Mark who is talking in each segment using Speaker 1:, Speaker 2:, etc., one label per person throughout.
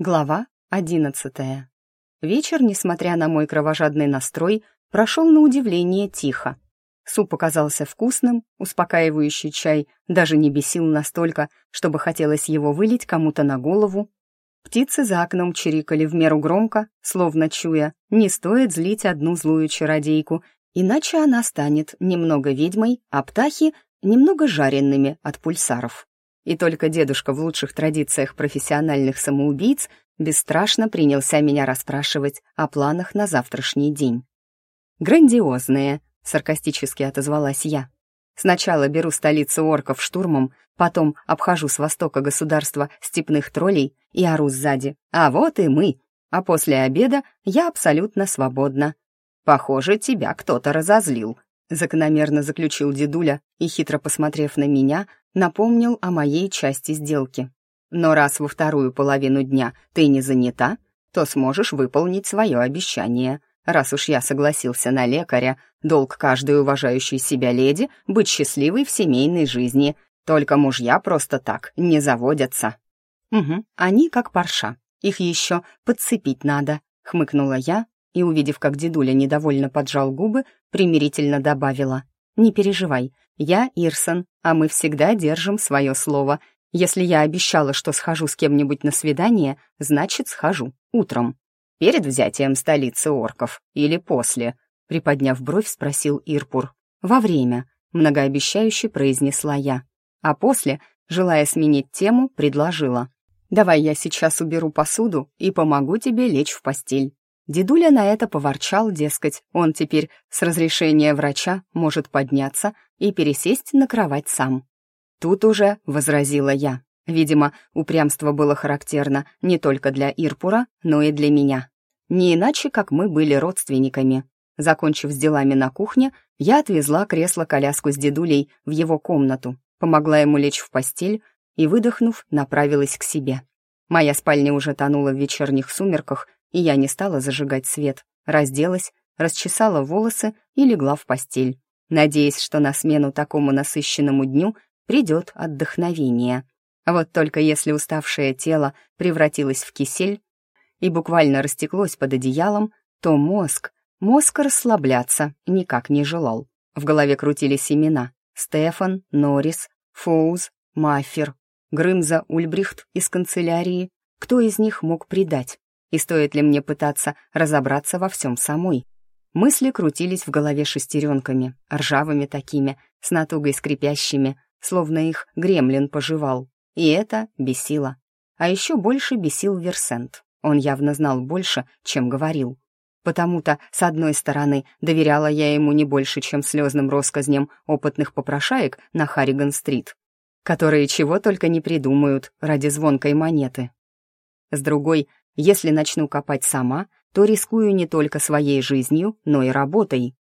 Speaker 1: Глава одиннадцатая. Вечер, несмотря на мой кровожадный настрой, прошел на удивление тихо. Суп оказался вкусным, успокаивающий чай даже не бесил настолько, чтобы хотелось его вылить кому-то на голову. Птицы за окном чирикали в меру громко, словно чуя, не стоит злить одну злую чародейку, иначе она станет немного ведьмой, а птахи — немного жареными от пульсаров и только дедушка в лучших традициях профессиональных самоубийц бесстрашно принялся меня расспрашивать о планах на завтрашний день. «Грандиозные», — саркастически отозвалась я. «Сначала беру столицу орков штурмом, потом обхожу с востока государства степных троллей и ору сзади. А вот и мы. А после обеда я абсолютно свободна. Похоже, тебя кто-то разозлил», — закономерно заключил дедуля и, хитро посмотрев на меня, напомнил о моей части сделки. Но раз во вторую половину дня ты не занята, то сможешь выполнить свое обещание. Раз уж я согласился на лекаря, долг каждой уважающей себя леди — быть счастливой в семейной жизни. Только мужья просто так не заводятся. Угу, они как парша. Их еще подцепить надо, — хмыкнула я и, увидев, как дедуля недовольно поджал губы, примирительно добавила. «Не переживай, я Ирсон, а мы всегда держим свое слово. Если я обещала, что схожу с кем-нибудь на свидание, значит, схожу. Утром. Перед взятием столицы орков или после?» Приподняв бровь, спросил Ирпур. «Во время», — многообещающе произнесла я. А после, желая сменить тему, предложила. «Давай я сейчас уберу посуду и помогу тебе лечь в постель». Дедуля на это поворчал, дескать, он теперь с разрешения врача может подняться и пересесть на кровать сам. Тут уже возразила я. Видимо, упрямство было характерно не только для Ирпура, но и для меня. Не иначе, как мы были родственниками. Закончив с делами на кухне, я отвезла кресло-коляску с дедулей в его комнату, помогла ему лечь в постель и, выдохнув, направилась к себе. Моя спальня уже тонула в вечерних сумерках, и я не стала зажигать свет, разделась, расчесала волосы и легла в постель, надеясь, что на смену такому насыщенному дню придет отдохновение. Вот только если уставшее тело превратилось в кисель и буквально растеклось под одеялом, то мозг, мозг расслабляться никак не желал. В голове крутились имена Стефан, Норрис, Фоуз, Маффер, Грымза Ульбрихт из канцелярии. Кто из них мог предать? И стоит ли мне пытаться разобраться во всем самой? Мысли крутились в голове шестеренками, ржавыми такими, с натугой скрипящими, словно их гремлин пожевал. И это бесило. А еще больше бесил Версент. Он явно знал больше, чем говорил. Потому-то, с одной стороны, доверяла я ему не больше, чем слезным россказням опытных попрошаек на Харриган-стрит, которые чего только не придумают ради звонкой монеты. С другой, если начну копать сама, то рискую не только своей жизнью, но и работой.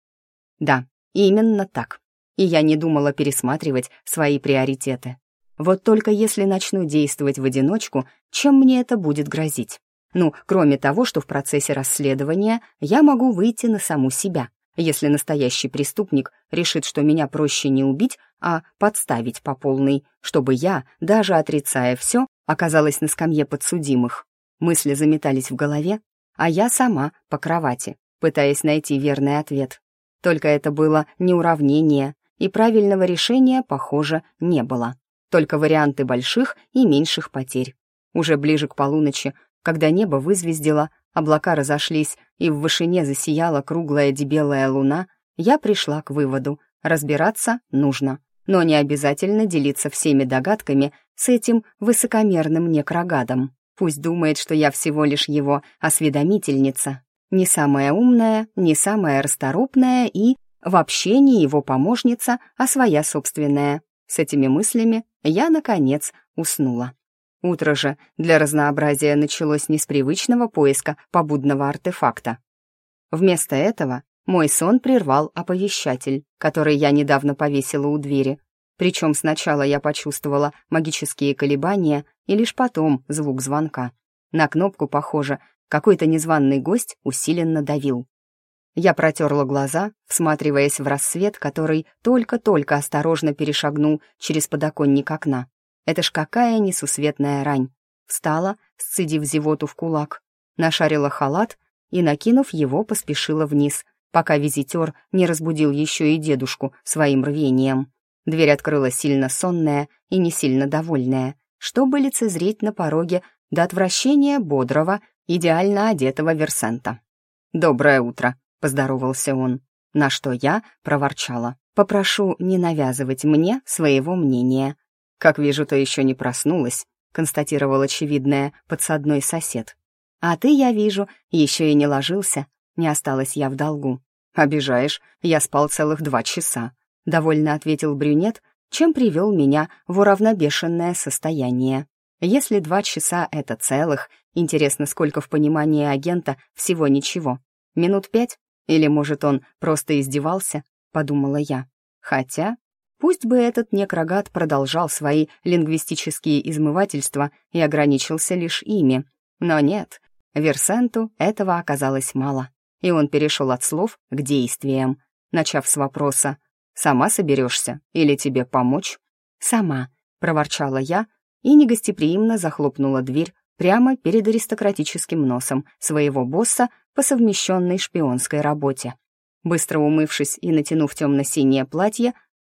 Speaker 1: Да, именно так. И я не думала пересматривать свои приоритеты. Вот только если начну действовать в одиночку, чем мне это будет грозить? Ну, кроме того, что в процессе расследования я могу выйти на саму себя, если настоящий преступник решит, что меня проще не убить, а подставить по полной, чтобы я, даже отрицая все, оказалась на скамье подсудимых. Мысли заметались в голове, а я сама по кровати, пытаясь найти верный ответ. Только это было не уравнение, и правильного решения, похоже, не было. Только варианты больших и меньших потерь. Уже ближе к полуночи, когда небо вызвездило, облака разошлись, и в вышине засияла круглая дебелая луна, я пришла к выводу — разбираться нужно, но не обязательно делиться всеми догадками с этим высокомерным некрогадом. Пусть думает, что я всего лишь его осведомительница. Не самая умная, не самая расторопная и вообще не его помощница, а своя собственная. С этими мыслями я, наконец, уснула. Утро же для разнообразия началось не с привычного поиска побудного артефакта. Вместо этого мой сон прервал оповещатель, который я недавно повесила у двери. Причем сначала я почувствовала магические колебания, и лишь потом звук звонка. На кнопку, похоже, какой-то незваный гость усиленно давил. Я протерла глаза, всматриваясь в рассвет, который только-только осторожно перешагнул через подоконник окна. Это ж какая несусветная рань. Встала, сцедив зевоту в кулак, нашарила халат и, накинув его, поспешила вниз, пока визитер не разбудил еще и дедушку своим рвением. Дверь открыла сильно сонная и не сильно довольная, чтобы лицезреть на пороге до отвращения бодрого, идеально одетого Версента. «Доброе утро», — поздоровался он, на что я проворчала. «Попрошу не навязывать мне своего мнения». «Как вижу, ты еще не проснулась», — констатировал очевидное подсадной сосед. «А ты, я вижу, еще и не ложился. Не осталась я в долгу». «Обижаешь, я спал целых два часа», — довольно ответил брюнет, чем привел меня в уравнобешенное состояние. Если два часа — это целых, интересно, сколько в понимании агента всего ничего. Минут пять? Или, может, он просто издевался? Подумала я. Хотя, пусть бы этот некрогат продолжал свои лингвистические измывательства и ограничился лишь ими. Но нет, Версенту этого оказалось мало, и он перешел от слов к действиям, начав с вопроса «Сама соберешься или тебе помочь?» «Сама», — проворчала я и негостеприимно захлопнула дверь прямо перед аристократическим носом своего босса по совмещенной шпионской работе. Быстро умывшись и натянув темно-синее платье,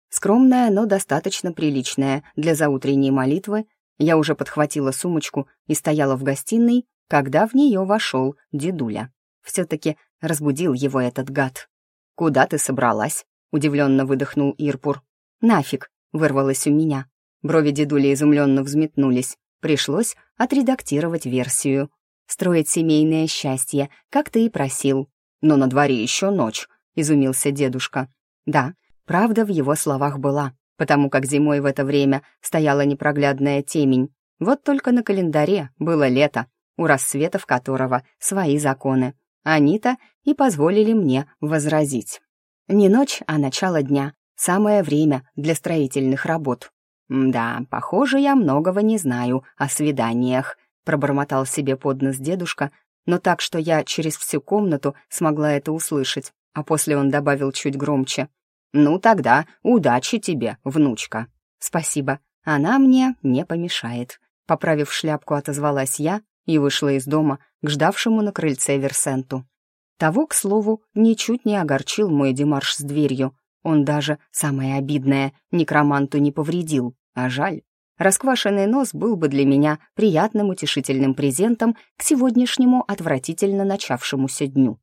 Speaker 1: скромное, но достаточно приличное для заутренней молитвы, я уже подхватила сумочку и стояла в гостиной, когда в нее вошел дедуля. Все-таки разбудил его этот гад. «Куда ты собралась?» — удивленно выдохнул Ирпур. «Нафиг!» — вырвалось у меня. Брови дедули изумленно взметнулись. Пришлось отредактировать версию. «Строить семейное счастье, как ты и просил». «Но на дворе еще ночь», — изумился дедушка. «Да, правда в его словах была, потому как зимой в это время стояла непроглядная темень. Вот только на календаре было лето, у рассветов которого свои законы. Они-то и позволили мне возразить. Не ночь, а начало дня, самое время для строительных работ. «Да, похоже, я многого не знаю о свиданиях», пробормотал себе под нос дедушка, но так, что я через всю комнату смогла это услышать, а после он добавил чуть громче. «Ну тогда удачи тебе, внучка». «Спасибо, она мне не помешает», поправив шляпку, отозвалась я и вышла из дома к ждавшему на крыльце Версенту. Того, к слову, ничуть не огорчил мой демарш с дверью. Он даже, самое обидное, некроманту не повредил, а жаль. Расквашенный нос был бы для меня приятным утешительным презентом к сегодняшнему отвратительно начавшемуся дню.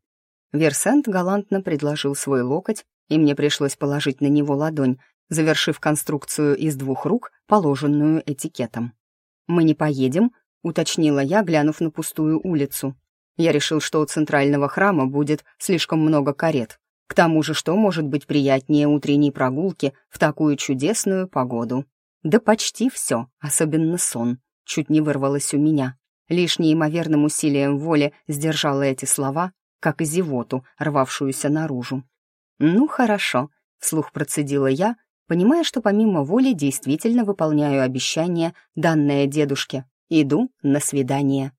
Speaker 1: Версент галантно предложил свой локоть, и мне пришлось положить на него ладонь, завершив конструкцию из двух рук, положенную этикетом. «Мы не поедем», уточнила я, глянув на пустую улицу. Я решил, что у центрального храма будет слишком много карет. К тому же, что может быть приятнее утренней прогулки в такую чудесную погоду? Да почти все, особенно сон. Чуть не вырвалось у меня. Лишь неимоверным усилием воли сдержала эти слова, как и зевоту, рвавшуюся наружу. «Ну, хорошо», — вслух процедила я, понимая, что помимо воли действительно выполняю обещание, данное дедушке. Иду на свидание,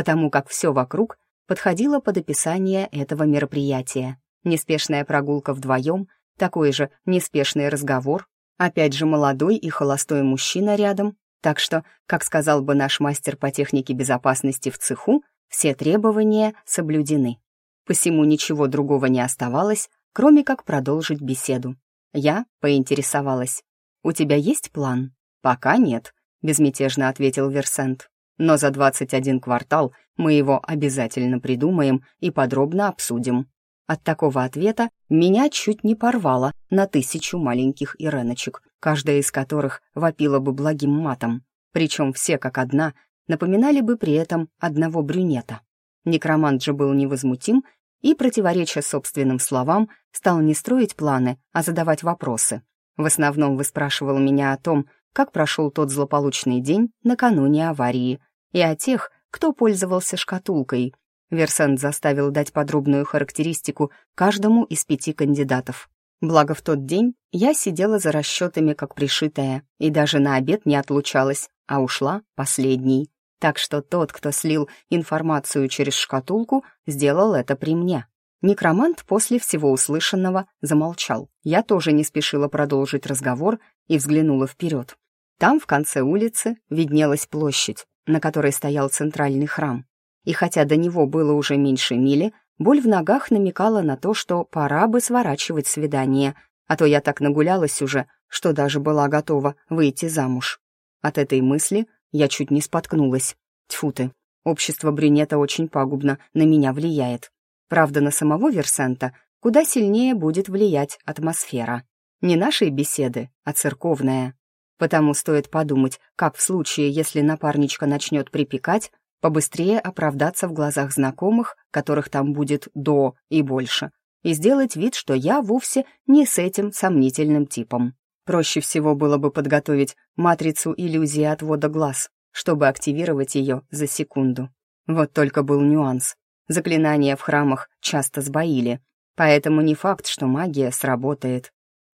Speaker 1: потому как все вокруг подходило под описание этого мероприятия. Неспешная прогулка вдвоем, такой же неспешный разговор, опять же молодой и холостой мужчина рядом, так что, как сказал бы наш мастер по технике безопасности в цеху, все требования соблюдены. Посему ничего другого не оставалось, кроме как продолжить беседу. Я поинтересовалась. «У тебя есть план?» «Пока нет», — безмятежно ответил Версент. «Но за 21 квартал мы его обязательно придумаем и подробно обсудим». От такого ответа меня чуть не порвало на тысячу маленьких иреночек, каждая из которых вопила бы благим матом. Причем все как одна напоминали бы при этом одного брюнета. Некромант же был невозмутим и, противореча собственным словам, стал не строить планы, а задавать вопросы. В основном выспрашивал меня о том, как прошел тот злополучный день накануне аварии, и о тех, кто пользовался шкатулкой. Версент заставил дать подробную характеристику каждому из пяти кандидатов. Благо в тот день я сидела за расчетами как пришитая и даже на обед не отлучалась, а ушла последней. Так что тот, кто слил информацию через шкатулку, сделал это при мне. Некромант после всего услышанного замолчал. Я тоже не спешила продолжить разговор и взглянула вперед. Там, в конце улицы, виднелась площадь, на которой стоял центральный храм. И хотя до него было уже меньше мили, боль в ногах намекала на то, что пора бы сворачивать свидание, а то я так нагулялась уже, что даже была готова выйти замуж. От этой мысли я чуть не споткнулась. Тьфу ты, общество брюнета очень пагубно на меня влияет. Правда, на самого Версента куда сильнее будет влиять атмосфера. Не нашей беседы, а церковная. Потому стоит подумать, как в случае, если напарничка начнет припекать, побыстрее оправдаться в глазах знакомых, которых там будет до и больше, и сделать вид, что я вовсе не с этим сомнительным типом. Проще всего было бы подготовить матрицу иллюзии отвода глаз, чтобы активировать ее за секунду. Вот только был нюанс. Заклинания в храмах часто сбоили, поэтому не факт, что магия сработает.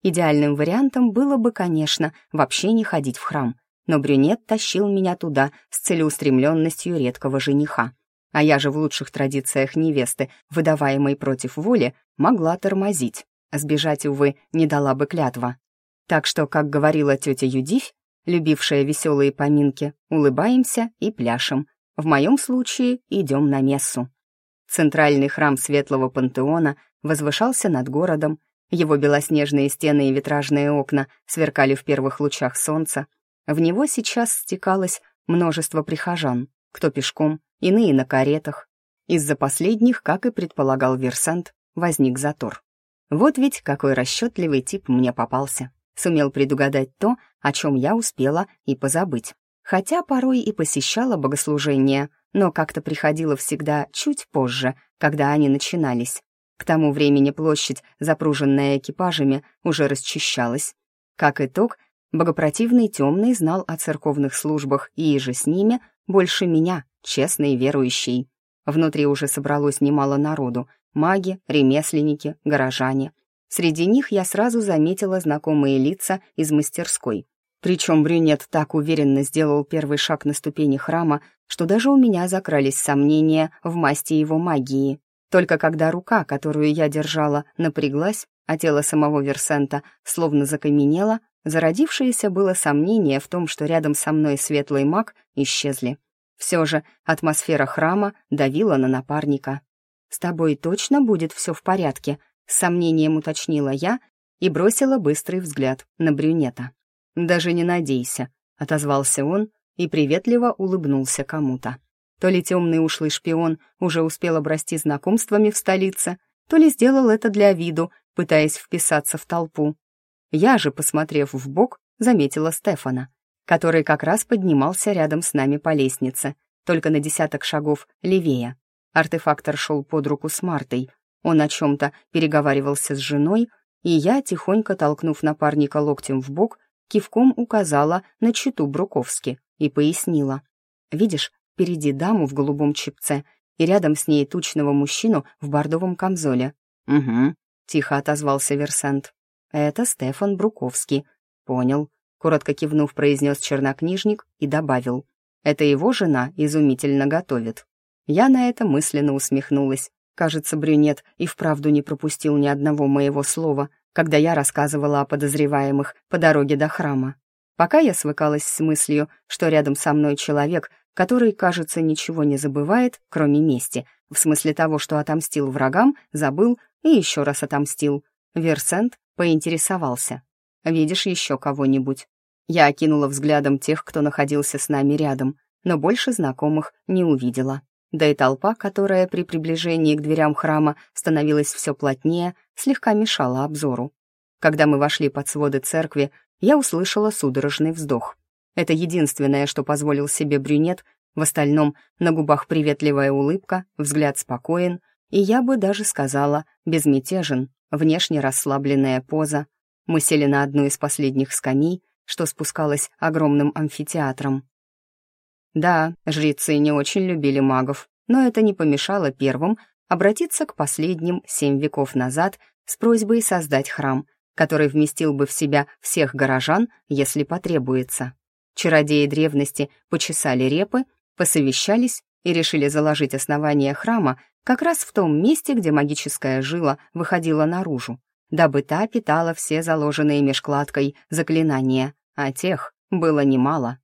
Speaker 1: Идеальным вариантом было бы, конечно, вообще не ходить в храм, но брюнет тащил меня туда с целеустремленностью редкого жениха. А я же в лучших традициях невесты, выдаваемой против воли, могла тормозить. Сбежать, увы, не дала бы клятва. Так что, как говорила тетя Юдивь, любившая веселые поминки, улыбаемся и пляшем. В моем случае идем на мессу. Центральный храм Светлого Пантеона возвышался над городом, его белоснежные стены и витражные окна сверкали в первых лучах солнца, в него сейчас стекалось множество прихожан, кто пешком, иные на каретах. Из-за последних, как и предполагал Версант, возник затор. Вот ведь какой расчетливый тип мне попался. Сумел предугадать то, о чем я успела и позабыть. Хотя порой и посещала богослужения, но как-то приходила всегда чуть позже, когда они начинались. К тому времени площадь, запруженная экипажами, уже расчищалась. Как итог, Богопротивный темный знал о церковных службах и же с ними больше меня, честный верующий. Внутри уже собралось немало народу — маги, ремесленники, горожане. Среди них я сразу заметила знакомые лица из мастерской. Причем брюнет так уверенно сделал первый шаг на ступени храма, что даже у меня закрались сомнения в масти его магии. Только когда рука, которую я держала, напряглась, а тело самого Версента словно закаменело, Зародившееся было сомнение в том, что рядом со мной светлый маг исчезли. Все же атмосфера храма давила на напарника. «С тобой точно будет все в порядке?» — с сомнением уточнила я и бросила быстрый взгляд на брюнета. «Даже не надейся», — отозвался он и приветливо улыбнулся кому-то. То ли темный ушлый шпион уже успел обрасти знакомствами в столице, то ли сделал это для виду, пытаясь вписаться в толпу. Я же, посмотрев в бок, заметила Стефана, который как раз поднимался рядом с нами по лестнице, только на десяток шагов левее. Артефактор шел под руку с Мартой. Он о чем-то переговаривался с женой, и я, тихонько толкнув напарника локтем в бок, кивком указала на читу Бруковски и пояснила. «Видишь, впереди даму в голубом чепце и рядом с ней тучного мужчину в бордовом камзоле». «Угу», — тихо отозвался Версент. «Это Стефан Бруковский». «Понял», — коротко кивнув, произнес чернокнижник и добавил. «Это его жена изумительно готовит». Я на это мысленно усмехнулась. Кажется, брюнет и вправду не пропустил ни одного моего слова, когда я рассказывала о подозреваемых по дороге до храма. Пока я свыкалась с мыслью, что рядом со мной человек, который, кажется, ничего не забывает, кроме мести, в смысле того, что отомстил врагам, забыл и еще раз отомстил. Версент поинтересовался. «Видишь еще кого-нибудь?» Я окинула взглядом тех, кто находился с нами рядом, но больше знакомых не увидела. Да и толпа, которая при приближении к дверям храма становилась все плотнее, слегка мешала обзору. Когда мы вошли под своды церкви, я услышала судорожный вздох. Это единственное, что позволил себе брюнет, в остальном на губах приветливая улыбка, взгляд спокоен, и я бы даже сказала безмятежен, внешне расслабленная поза. Мы сели на одну из последних скамей, что спускалось огромным амфитеатром. Да, жрецы не очень любили магов, но это не помешало первым обратиться к последним семь веков назад с просьбой создать храм, который вместил бы в себя всех горожан, если потребуется. Чародеи древности почесали репы, посовещались и решили заложить основание храма как раз в том месте, где магическая жила выходила наружу, дабы та питала все заложенные межкладкой заклинания, а тех было немало.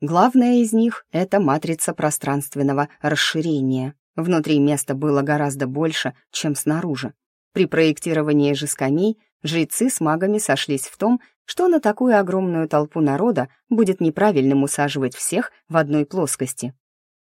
Speaker 1: Главное из них — это матрица пространственного расширения. Внутри места было гораздо больше, чем снаружи. При проектировании же скамей жрецы с магами сошлись в том, что на такую огромную толпу народа будет неправильным усаживать всех в одной плоскости.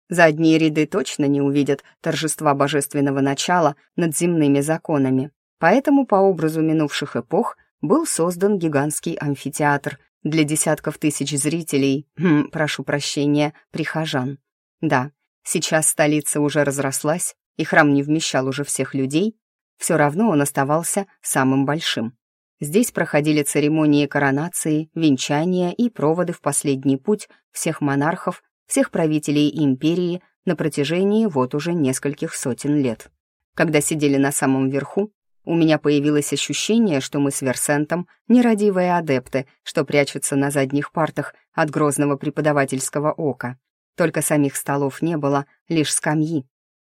Speaker 1: Задние ряды точно не увидят торжества божественного начала над земными законами. Поэтому по образу минувших эпох был создан гигантский амфитеатр для десятков тысяч зрителей, хм, прошу прощения, прихожан. Да, сейчас столица уже разрослась, и храм не вмещал уже всех людей, все равно он оставался самым большим. Здесь проходили церемонии коронации, венчания и проводы в последний путь всех монархов, всех правителей империи на протяжении вот уже нескольких сотен лет. Когда сидели на самом верху, у меня появилось ощущение, что мы с Версентом нерадивые адепты, что прячутся на задних партах от грозного преподавательского ока. Только самих столов не было, лишь скамьи.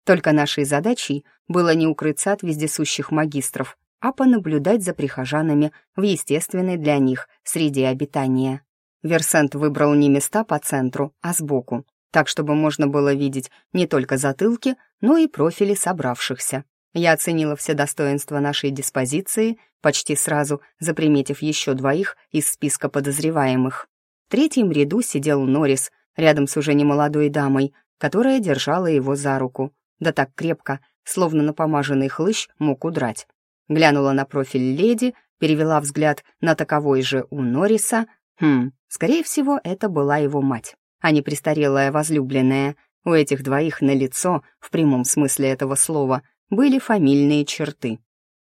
Speaker 1: Только нашей задачей было не укрыться от вездесущих магистров, а понаблюдать за прихожанами в естественной для них среде обитания. Версент выбрал не места по центру, а сбоку, так чтобы можно было видеть не только затылки, но и профили собравшихся. Я оценила все достоинства нашей диспозиции, почти сразу заприметив еще двоих из списка подозреваемых. В третьем ряду сидел Норрис, рядом с уже немолодой дамой, которая держала его за руку, да так крепко, словно напомаженный хлыщ мог удрать глянула на профиль леди, перевела взгляд на таковой же у Норриса. Хм, скорее всего, это была его мать, а не престарелая возлюбленная. У этих двоих на лицо, в прямом смысле этого слова, были фамильные черты.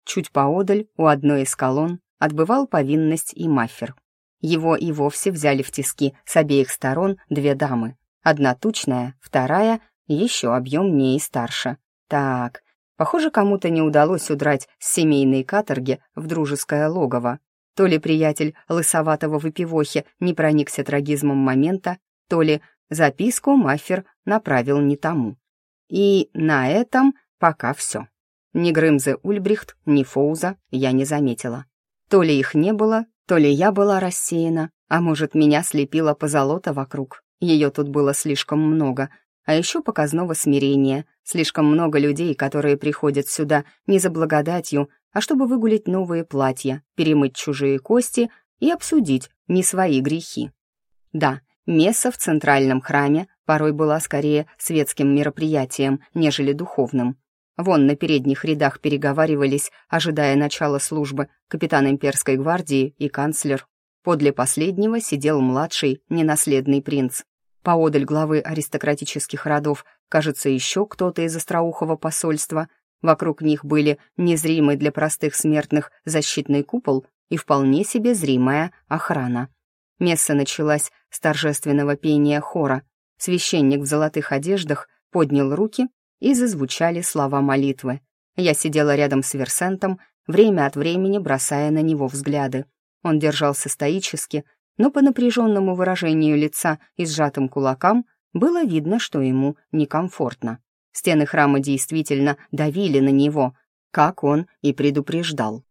Speaker 1: Чуть поодаль, у одной из колонн, отбывал повинность и мафер. Его и вовсе взяли в тиски с обеих сторон две дамы. Одна тучная, вторая еще объемнее и старше. Так, Похоже, кому-то не удалось удрать с семейной каторги в дружеское логово. То ли приятель лысоватого выпивохи не проникся трагизмом момента, то ли записку Маффер направил не тому. И на этом пока все. Ни Грымзе Ульбрихт, ни Фоуза я не заметила. То ли их не было, то ли я была рассеяна, а может, меня слепило позолота вокруг. Ее тут было слишком много, а еще показного смирения. Слишком много людей, которые приходят сюда не за благодатью, а чтобы выгулить новые платья, перемыть чужие кости и обсудить не свои грехи. Да, месса в центральном храме порой была скорее светским мероприятием, нежели духовным. Вон на передних рядах переговаривались, ожидая начала службы, капитан имперской гвардии и канцлер. Подле последнего сидел младший, ненаследный принц. Поодаль главы аристократических родов, кажется, еще кто-то из остроухого посольства. Вокруг них были незримый для простых смертных защитный купол и вполне себе зримая охрана. Месса началась с торжественного пения хора. Священник в золотых одеждах поднял руки, и зазвучали слова молитвы. Я сидела рядом с Версентом, время от времени бросая на него взгляды. Он держался стоически, но по напряженному выражению лица и сжатым кулакам было видно, что ему некомфортно. Стены храма действительно давили на него, как он и предупреждал.